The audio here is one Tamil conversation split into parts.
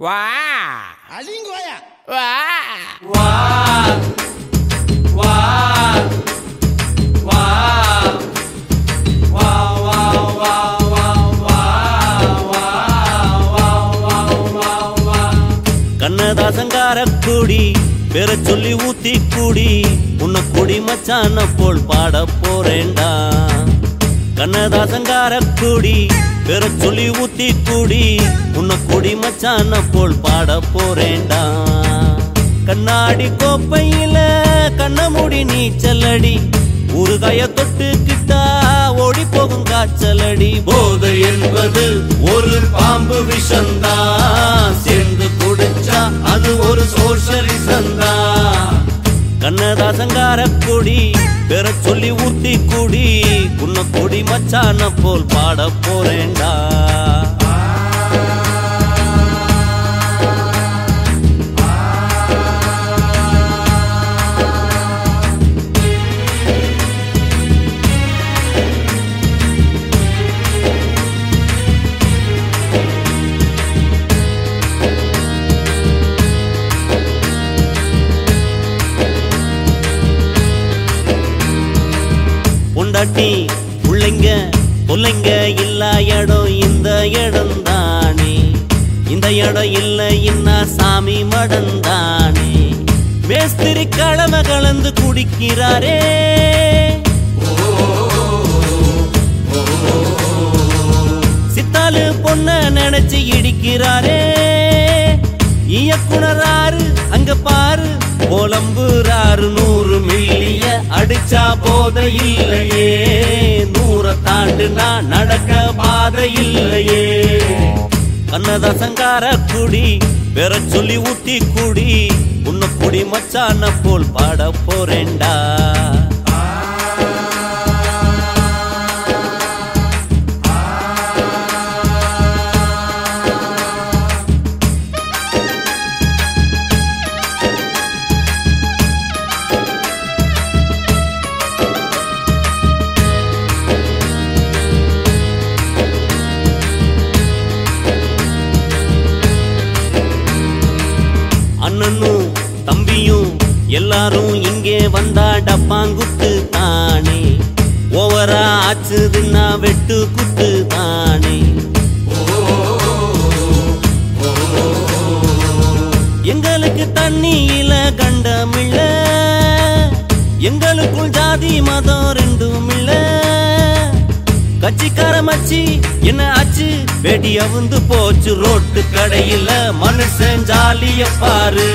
வா. அலிங்கோயா வா. கண்ணதாசங்கார கூடி பெற சொல்லி ஊத்தி கூடி உன்னை கொடி மச்சான போல் பாட போறேன்டா. கண்ணதாசங்கார கூடி பெற சொல்லி ஊத்தி கூடி உன்னை கொடி மச்சான போல் பாட போறேண்டா கண்ணாடி கோப்பையில கண்ணமுடி நீச்சலடி ஊறுகாய தொட்டுக்கிட்டா ஓடி போகும் காய்ச்சலடி. போதை என்பது ஒரு பாம்பு விஷந்தா சேர்ந்து குடிச்சா அது ஒரு சோஷலிசந்தா கண்ணதாசங்கார கொடி பெற சொல்லி ஊத்தி குடி. உன்ன கொடி மச்சான போல் பாட போறேண்டா பொண்டாட்டி. பிள்ளைங்க பிள்ளைங்க இல்லா இடம் இந்த இடம் தானே. இந்த இடம் இல்லை இன்னா சாமி மடம் தானே. மேஸ்திரி கிழமை கலந்து குடிக்கிறாரே. சித்தாலு பொண்ண நினைச்சு இடிக்கிறாரே. இயக்குனராரு அங்க பாரு புலம்புறாரு நூறு மில்லிய போத இல்லையே. நூற நான் நடக்க பாதை இல்லையே. கண்ணதாசங்கார குடி பெற சொல்லி ஊத்தி குடி. உன்ன குடி மச்சான போல் பாட போறேண்டா அண்ணனும் தம்பியும் எல்லாரும் இங்கே வந்தா டப்பாங்குத்து தானே. ஓவரா ஆச்சுதுன்னா வெட்டு குத்து தானே. எங்களுக்கு தண்ணியில கண்டமில்ல. எங்களுக்குள் ஜாதி மதம் ரெண்டும் இல்லை கட்சிக்கார மச்சி என்ன ஆச்சு? வெடி அவுந்து போச்சு ரோட்டு கடையில மனுஷன் ஜாலிய பாரு.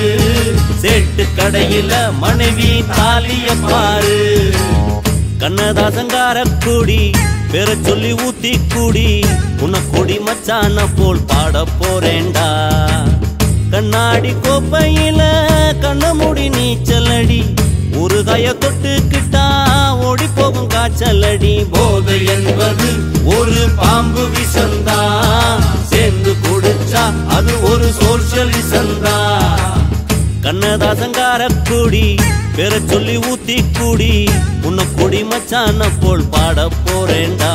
சேட்டு கடையில மனைவி தாலிய பாரு. கண்ணதாசங்கார கூடி பேர சொல்லி ஊத்தி கூடி உன்னை கொடி மச்சான போல் பாட போறேண்டா கண்ணாடி கோப்பையில கண்ணமுடி நீச்சலடி ஊறுகாய தொட்டுக்கிட்டா சலடி போதை என்பது ஒரு பாம்பு விசந்தா சேர்ந்து குடிச்சா அது ஒரு சோசியலிசந்தா. கண்ணதாசங்கார கூடி பெற சொல்லி ஊத்தி கூடி உன்னை கொடி மச்சான போல் பாட போறேண்டா